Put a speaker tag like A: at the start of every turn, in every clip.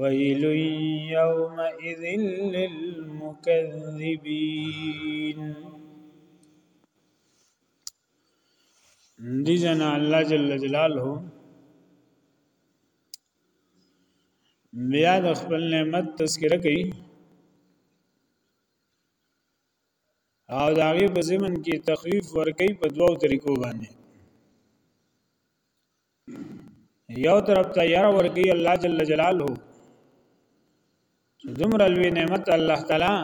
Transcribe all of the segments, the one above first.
A: ويل يومئذ للمكذبين دي جنا الله جل جلاله بیا د خپل نعمت تذکرہ کوي او دا غي په زمن کې تخفیف ورکي په دوو طریقو باندې یو طرف ته یره ورګي الله جل جلاله چې دومره لوی نعمت الله تعالی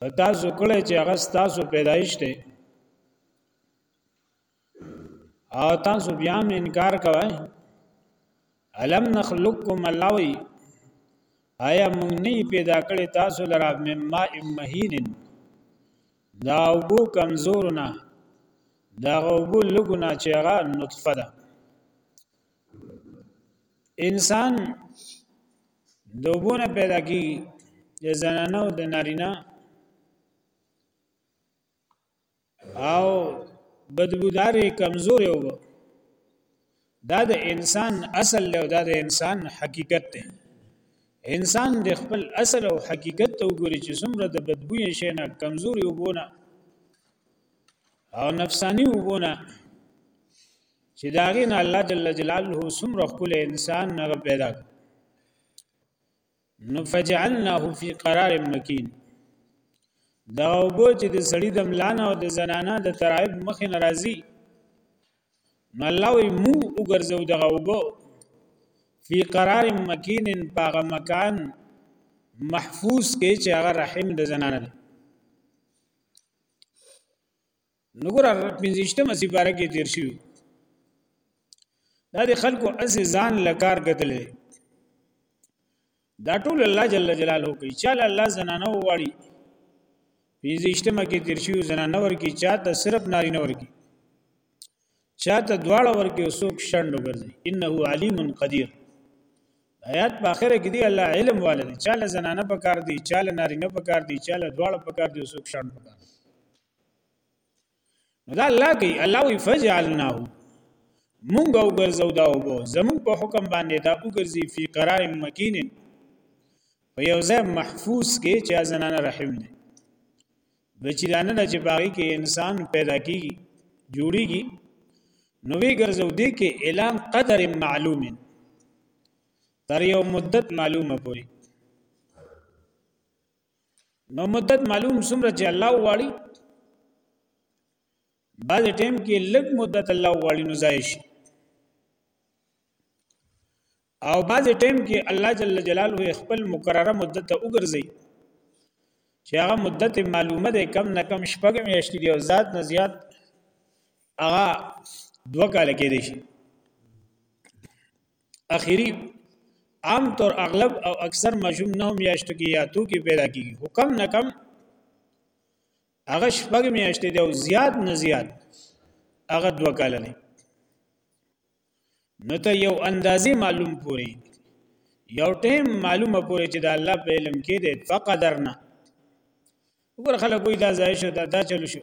A: پتا سو کړی چې هغه تاسو پیدایش ته او تاسو بیا هم انکار کوئ الم نخلقکم الله وی آیا مونږ نه پیدا کړی تاسو لرا مما امهین دا وبو کمزورنا دا وبو لګنا چې هغه نطفه ده انسان دوبونه پیدا کی د زنانه او د نارینه او بدبودارې کمزورې وبه دا د انسان اصل له دا د انسان حقیقت دی انسان د خپل اصل او حقیقت ته وګوري چې څومره د بدبوې شي نه کمزوري وبونه او نفسانی وبونه چې داغه نه الله جل جلاله څومره خپل انسان نه پیدا کړ نو فجعلناه فی قرار مکین دا وبو چې د سړی د ملانه او د زنانه د ترایب مخ ناراضی نو الله وی مو وګرځو دا وبو فی قرار مکین پاغه مکان محفوظ کې چې هغه رحم د زنانه ده نګور پنځشتمه سپاره کې تیر شو دا د خلکو اسې ځان لکار کتلې دا ټول الله جل جلاله کوي چې الله زنانه وواړي پنځشتمه کې تیر شو زنانه ورکی چاته صرف نارینه ورکی چاته دواړه ورکی او څوک شندو ګرځي انه علیم قدیر آیات په اخره کې دی الله علم والده چاله زنانه پکار دی چاله نارینه پکار دی چاله دواړه پکار دی او څوک شندو پکار دی نو دا الله کوي الله وی فجعلناه مونږ او ګرځو دا او بو زمون په حکم باندې دا وګرځي فی قرار مکین په یو ځای محفوظ کې چې زنانه رحم دی بچی دانه نه چې باغی کې انسان پیدا کیږي جوړیږي نو وی ګرځو دی کې اعلان قدر معلوم تر یو مدت معلومه پوری نو مدت معلوم سمره چې الله واړي بعد ټیم کې لږ مدت الله واړي نو ځای شي او بعد ټیم کې الله جل جلاله خپل مقرره مدت ته وګرځي چې هغه مدت معلومه ده کم نه کم شپږ میاشتې دی او زیات نه زیات هغه دوه کال کې دی شي اخري عام طور اغلب او اکثر ماشوم نه میاشتو کې یا تو کې پیدا کیږي خو کم نه کم هغه شپږ میاشتې دی او زیات نه زیات هغه دوه کال دی نو ته یو اندازې معلوم پوری یو ټیم معلومه پوری چې د الله په علم کې دی فقدرنا وګور خلک وې دا ځای شو دا دا چلو شو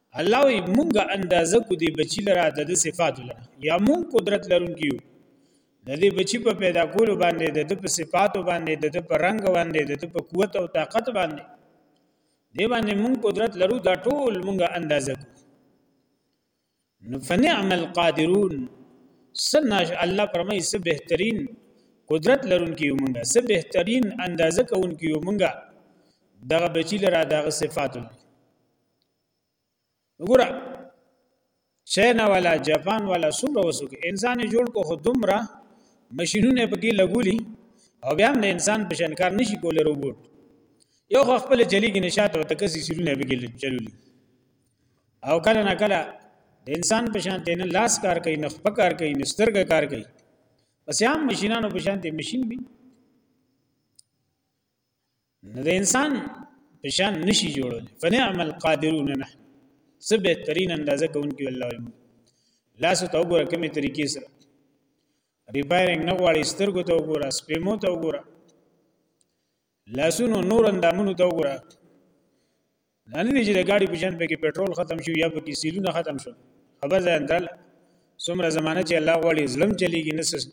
A: الله وی مونږه اندازه کو دی بچی لرا د د صفاتو لرا یا مونږ قدرت لرونکیو د دې بچی په پیدا کولو باندې د د په صفاتو باندې د د په رنگ باندې د د په قوت او طاقت باندې دی باندې مونږ قدرت لرو دا ټول مونږه اندازه کو نو فنعم القادرون سنا الله پرمای سه بهترین قدرت لرونکي مونږه سه بهترین اندازه کوونکي مونږه دغه بچی لرا دغه صفاتو وګوره چاینا والا جاپان والا څومره وسو کې انسان جوړ کو خو دومره ماشينونه پکې لګولي او بیا هم د انسان په شان کار نشي کولای روبوټ یو خو خپل چلیږي نشاته او تکسي سیرونه پکې چلولي او کله نه کله د انسان په شان تین لاس کار کوي نخ په کار کوي نسترګه کار کوي بس هم ماشينانو په شان دي ماشين وي نو د انسان په شان نشي جوړول فنعم القادرون نه سب بهترین اندازه کوونکی الله علم لاس ته وګوره کومه طریقې سره ریپایرینګ نه غواړي سترګو ته وګوره سپېمو ته وګوره لاسونو نور اندامونو ته وګوره نه نه چې د ګاډي په شان په کې پېټرول ختم شو یا په کې سیلونه ختم شو خبر ځان درل څومره زمانہ چې الله غواړي ظلم چلیږي نه سس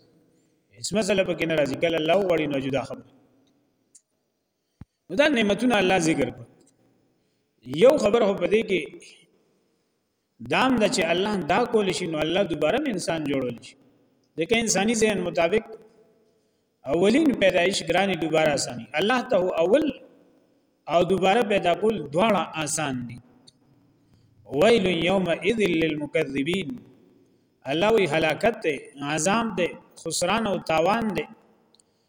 A: هیڅ مسله په کې نه راځي کله الله غواړي نو جدا خبر نو دا نعمتونه الله ذکر کړ یو خبر هو پدې کې دام د چې الله دا کول شي نو الله دوباره انسان جوړول شي ځکه انساني ذهن مطابق اولین پیدایش ګرانی دوباره اساني الله ته اول او دوباره پیدا کول دواړه آسان دي ویل یوم اذ للمکذبین الله وی هلاکت ته عذاب ده خسران او تاوان ده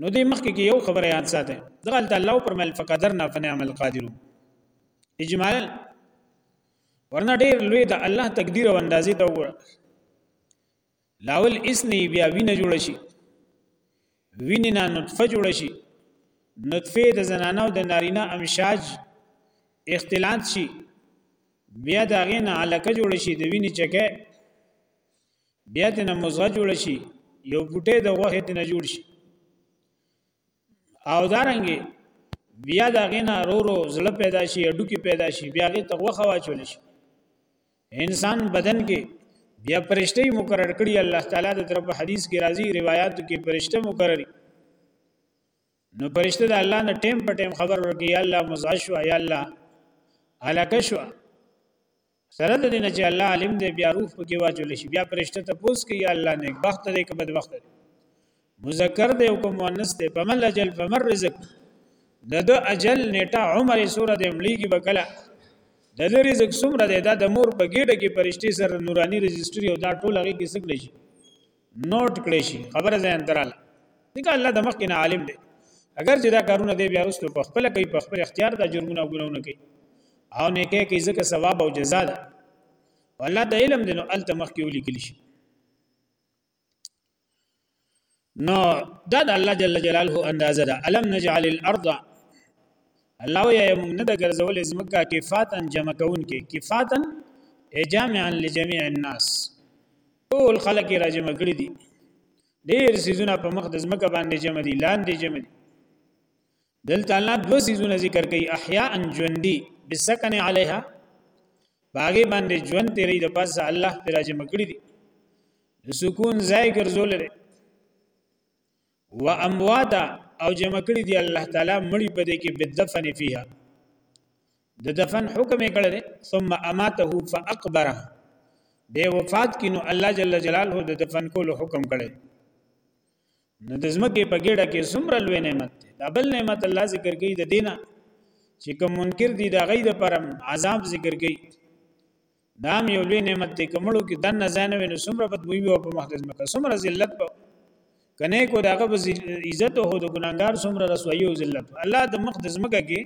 A: نو دې مخکې کې یو خبره یاد ساته دغه ته الله پر مل فقدرنا فنعم القادر اجمالا ورنه ډیر لوی د الله تقدیر او اندازې ته وګوره لاول اسنی بیا وینه جوړ شي وینه نه نطفه جوړ شي نطفه د زنانه او د نارینه امشاج اختلاط شي بیا دا غینه علاقه جوړ شي د وینې چکه بیا دې نه مزغه جوړ شي یو بوټی د غوښې دې نه جوړ شي او دارنګي بیا دا غینا رو رو زړه پیدا شي اډو کې پیدا شي بیا غي تقوا خوا چول شي انسان بدن کې بیا پرشته مقرر کړی الله تعالی د طرف حدیث کې راځي روایت کې پرشته مقرر نو پرشته د الله نه ټیم په ټیم خبر ورکړي یا الله مزعش یا الله علاکه شو سره د دې نه چې الله عالم دی بیا روح پکې واچول شي بیا پرشته ته پوس کوي الله نیک بخت دی که بد بخت دی مذکر دی او کوم مؤنث دی په مل اجل په مر رزق د د اجل نیټه عمر سوره د مليږي بکلا د د رزق سمره دی دا د مور په ګډه کې پرشته سره نوراني رجستری او دا ټول هغه کې سګل شي نوٹ کړی شي خبره ځان تراله ځکه الله د مخ کې نه عالم دی اگر چې دا کارونه دی بیا رسو په خپل کوي په خپل اختیار دا جرمونه او ګناونه کوي او نه کوي کې ځکه ثواب او جزا ده والله د علم دینو ال تمخ کې ولي کلی شي نو دا د الله جل جلاله اندازه ده الم نجعل الارض الله یا نه د ګرځول زمکه کفاتن جمع کون کې کفاتن جامعا لجميع الناس ټول خلک یې راجمع کړي دي ډیر سيزونه په مخ د ځمکه باندې جمع دي لاندې جمع دي دلته الله دو سيزونه ذکر کوي احیاء ان ژوندۍ بسکن علیها باغې باندې ژوند تیرې د پاسه الله پر راجمع کړي دي سکون ځای ګرځول لري و امواتا او جمع کړی دی الله تعالی مړی په دې کې بدفن فيها د دفن حکم یې کړی ثم اماته فاقبره به وفات کینو الله جل جلاله د دفن کولو حکم کړی نو د زمکه په ګډه کې څومره لوی نعمت دی دا بل نعمت الله ذکر کوي د دینه چې کوم منکر دي دا غي د پرم عذاب ذکر کوي دا هم یو لوی نعمت دی که مړو کې دنه ځای نه وي نو څومره بدبوی وي او په مخ د ځمکه څومره ذلت به کنه کو داغه به عزت او د ګناګار څومره رسوایي او ذلت الله د مخ د ځمکه کې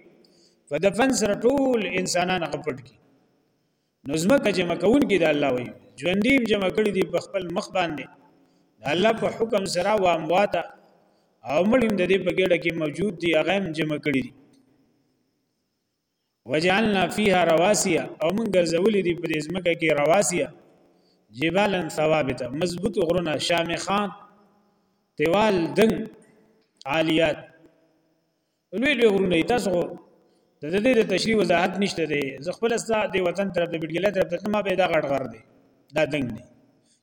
A: په دفن سره ټول انسانان غپټ کی نو ځمکه جمع کون کې د الله وي ژوندیم جمع کړي دي په خپل مخ باندې الله په حکم سره و اموات او مړیم د دې په ګډه کې موجود دي هغه هم جمع کړي دي وجعلنا فيها رواسي او موږ ګرځولې دي په دې ځمکه کې رواسي جبالا ثوابت مضبوط غرونه شامخان تیوال دنګ عالیات لوی لوی غرونه تاسو د دې د تشریح وضاحت نشته دی زه خپل ستا د وطن طرف د بډګله طرف ته ما پیدا غړ غر دی دا دنګ دی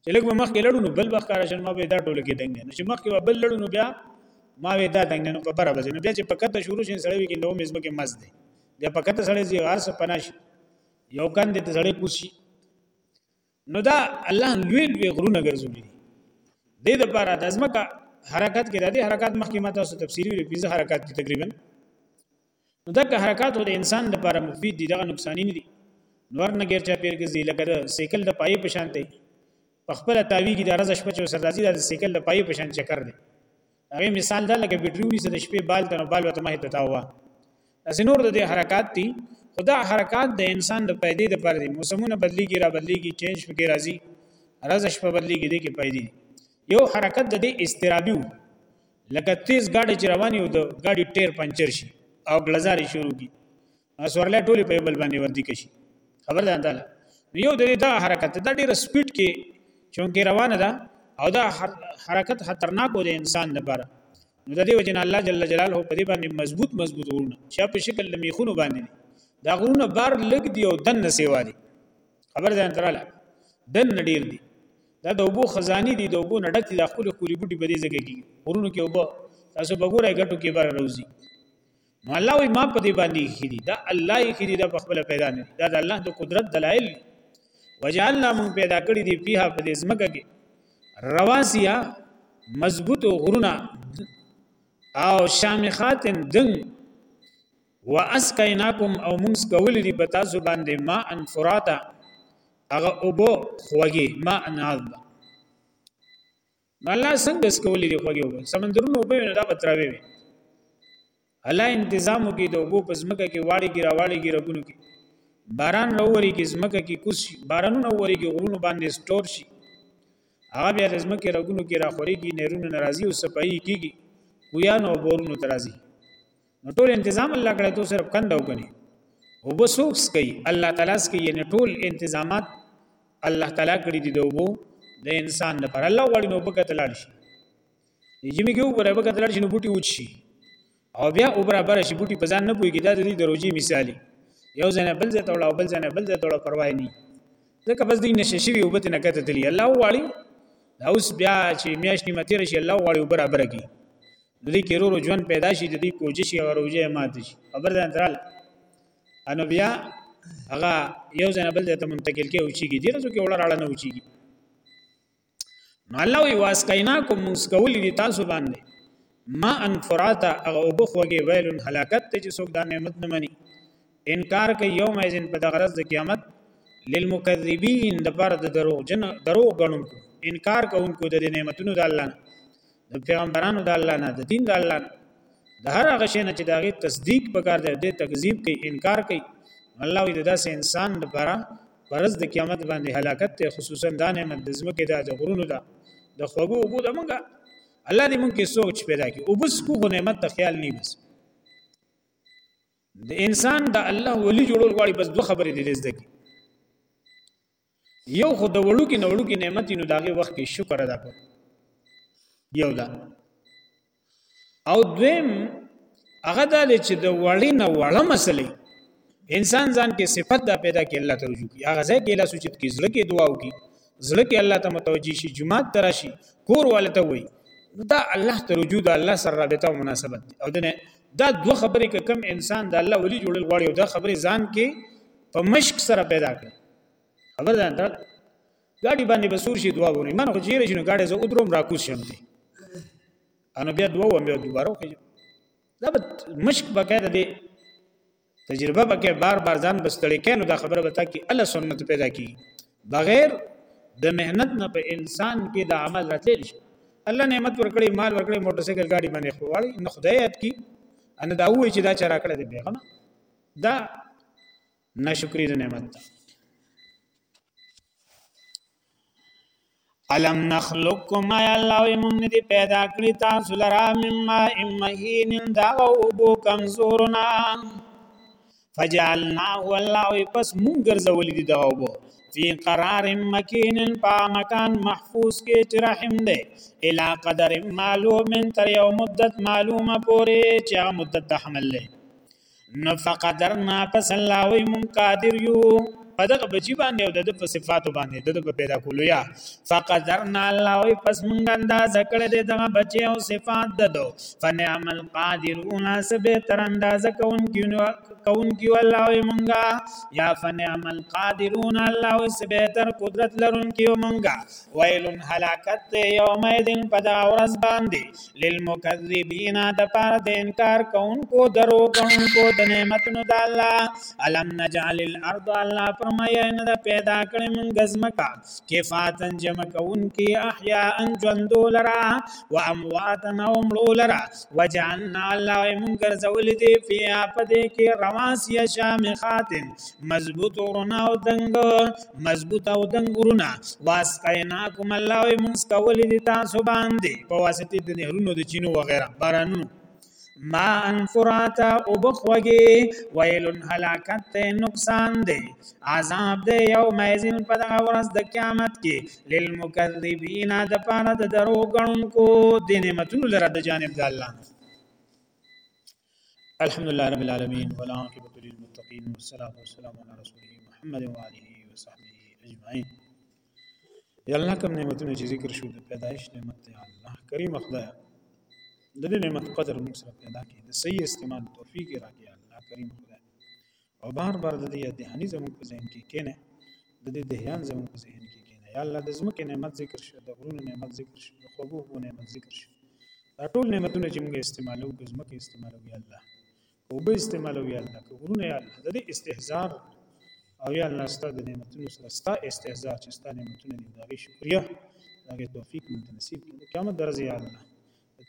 A: چې لږ به مخکې لړو نو بل به ښکاره شن ما به دا ټولو کې دنګ نو چې مخکې به بل لړو نو بیا ما وې دا دنګ نو کبره به نو بیا چې پکته شروع شین سړی وي کې نو مې زمکه مز دی بیا پکته سړی زی هر څه پناش یو کان دې سړی کوشي نو دا الله لوی لوی غرونه ګرځولي دې د پاره د زمکه حرکت کې د دې حرکت مخکې ماته تفصیلی لري پنځه حرکت تقریبا نو دغه حرکات د انسان لپاره مفید دي دغه نقصان نه دي نور نه غیر چا پیر ګرځي لکه د سیکل د پای په شان دی په خپل تاویږي د ورځ شپه چې سر راځي د سیکل د پای په شان چکر دی هغه مثال دا لکه بیټری ونیسه د شپې بال تنو بال وته مه ته تاوه اسی نور د حرکات دي خدا حرکات د انسان د پیدې د پر دي موسمونه بدليږي را بدليږي چینج پکې راځي راز شپه بدليږي د کې پیدې یو حرکت د دې استرابي لکه تیز ګاډی چې روان یو د ګاډي ټیر پنچر شي او غلزارې شروع کی سورلې ټوله په بل باندې وردی کشي خبر ده تعالی یو د دا حرکت دا ډیر سپیډ کې چونکه روانه ده او دا حرکت خطرناک دی انسان لپاره نو د دې وجنه الله جل جلاله په دې باندې مضبوط مضبوط غرونه چې په شکل د میخونو باندې دي دا غرونه بار لګ دی او دن سیوا دي خبر ده تراله دن ډیر دي دا د اوبو خزاني دي د اوبو نه ډک دي د خپل خولي بوټي په دې ځای کې ورونو کې اوبه تاسو وګورئ ګټو کې بار روزي نو الله وي ما په دې باندې خېدي دا الله یې خېدي دا په خپل پیدا نه دا د الله د قدرت دلایل وجعلنا من پیدا کړی دی پیها په دې ځمکه کې رواسیا مضبوط غرونه او شامخات دنګ و اسقیناکم او موږ سکولې دي په تاسو باندې ما ان فراتا هغه اوبو خوږې ما ان عذبا نو الله څنګه سکولې دي خوږې وبو سمندرونو وبو نه دا بتراوي وي الله انتظامو کې د وبو په ځمکه کې واړې ګرا واړې ګرا ګونو کې باران راوري کې ځمکه کې کوس بارانونه ووري کې غرونو باندې سٹور شي هغه بیا د ځمکې رګونو کې راخوري کې نهرونه ناراضي او سپایي کېږي کویانو او بورونو ترازي نو ټول تنظیم الله کړی ته صرف کنده وکني او بسوک سکی الله تعالی سکی یعنی ټول تنظیمات الله تعالی کړی دی دوبو د انسان د پر الله غوړي نو بګت لاړ شي یجمی کې وګره بګت لاړ شي نو بوټي وچ شي او بیا وګره بر شي بوټي په ځان نه پويږي دا د دې دروځي مثالی یو ځنه بل ځای توړه بل ځنه بل ځای توړه پروا نه ځکه بس دې نشه شي او بت نه کته تلی الله غوړي دا اوس بیا چې میاشتې متیر شي الله غوړي برابر کی د دې کې ورو ژوند پیدا شي د دې کوجش او روجه ماته شي خبر ده انترال انو بیا هغه یو ځنه بل ته منتقل کې اوچیږي دې رزو کې وړه راړه نه اوچیږي نو الله وی واسکینا کوم مسکول دي تاسو باندې ما ان فراتا هغه وبخوږي ویلن هلاکت ته چې څوک دا نعمت نه مني انکار کوي یوم ایزن په دغرض د قیامت للمکذبین د پر د دروغ جن دروغ غنونکو انکار کوونکو د نعمتونو د الله نه د پیغمبرانو د الله نه د دین د الله نه د هر هغه شی نه چې داغه تصدیق پکار دی د تکذیب کوي انکار کوي الله وی داسې انسان لپاره پرز د قیامت باندې هلاکت ته خصوصا دا نعمت د زمکه دا د غرونو دا د خوګو وګو د منګه الله دې مونږ کې سوچ پیدا کړي او بس کوغه نعمت ته خیال نه بس د انسان د الله ولی جوړول غواړي بس دوه خبرې دې زده کی یو خو د وړوکی نه وړوکی نعمت نو داغه وخت کې شکر ادا کړ یو دا او دویم هغه د چې د وړی نه وړه مسلې انسان ځان کې صفت دا پیدا کې الله ته رجوع کی هغه ځای کې الله سوچت کې زړه کې دعا وکي زړه کې الله ته متوجي شي جمعات تراشي کور والته وي دا الله ته رجوع د الله سره رابطه او مناسبت او دنه دا دو خبرې کم انسان د الله ولی جوړل غواړي او دا خبرې ځان کې په مشک سره پیدا کړي خبر ده انتر ګاډي باندې به سور شي دوا وری من خو چیرې شنو ګاډي زه ودروم راکوس شم دی انا بیا دوا وم بیا دوباره وکړم دا به مشک بقاعده دی تجربه بکې بار بار ځان بستړی کینو دا خبره وتا کی الله سنت پیدا کی بغیر د مهنت نه په انسان کې د عمل راتل شي الله نعمت ورکړي مال ورکړي موټر سایکل ګاډي باندې خواړي نه خدای یاد کی ان دا وای چې دا چا راکړه دی بیغمه دا ناشکری د نعمت ده علم نخلقکم یا الله وی مونږ دې پیدا کړی تاسو لرا مما امهین دا او بو کمزورنا فجعلنا والله وی پس مونږ ګرځول دي دا او بو فی قرار مکین پا مکان محفوظ کې چې رحم دی الی قدر معلوم تر یو مدت معلومه پورې چې مدت حمل له نو فقدرنا پس الله وی مون قادر یو په دغه بچی باندې او د په صفاتو باندې د په پیدا کولو یا فقدرنا الله وی پس مونږ انداز کړه د دغه بچی او صفات ددو فنعم القادرون سبه تر انداز کون کیونو کون کیو الله وی مونږه یا فنعم القادرون الله وی سبه تر قدرت لرون کیو مونږه ویلن هلاکت یوم یذن پدا ورځ باندې للمکذبین د پار د انکار کوونکو درو کوونکو د نعمتونو د الله علم نجعل الارض الله فرمایي نه د پیدا کړې مونږ ځمکه کفاتن جمع کوونکي احیا ان ژوندو لرا و امواتن او مړو لرا وجعلنا الله مونږ ګرځول دي فیا پدې کې رواسیا شامخاتن مضبوط ورنا او دنګ مضبوط او دنګ غرونه واسقیناکم الله وی مونږ کولې دي تاسو باندې په واسطه د نهرونو د چینو وغیرہ بارانونو ما ان فراتا او بخوږي ویلن هلاکت ته نقصان دی عذاب دی یوم ایزن په دغه ورځ د قیامت کې للمکذبین د پاره د درو غنونکو د نعمتونو لره د جانب د الله نه الحمد لله رب العالمين ولا عاقبة للمتقين والصلاة والسلام على رسوله محمد وآله وصحبه أجمعين یا الله کوم نعمتونه چې ذکر شو د پیدایش نعمت دی الله کریم خدای د دې نعمت قدر موږ سره پیدا کړي د صحیح استعمال توفیق راکړي الله کریم خدای او بار بار د دې یاد دهانی زموږ په ذهن کې کینه د دې دهیان زموږ په ذهن کې کینه یا الله د زمکه نعمت ذکر شو د غرونو نعمت ذکر شو د خوبو په نعمت ذکر شو دا ټول نعمتونه چې موږ استعمالو په زمکه استعمالو یا الله او به استعمالو یا الله که غرونه یا الله د دې استهزار او یا الله ستاسو د نعمتونو سره ستا استهزار چې ستا نعمتونه دي دا غي شکریا دا غي توفیق مونږ نصیب کړي قیامت درځي یا الله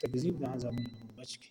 A: تکذیب د عذابونو بچ کړي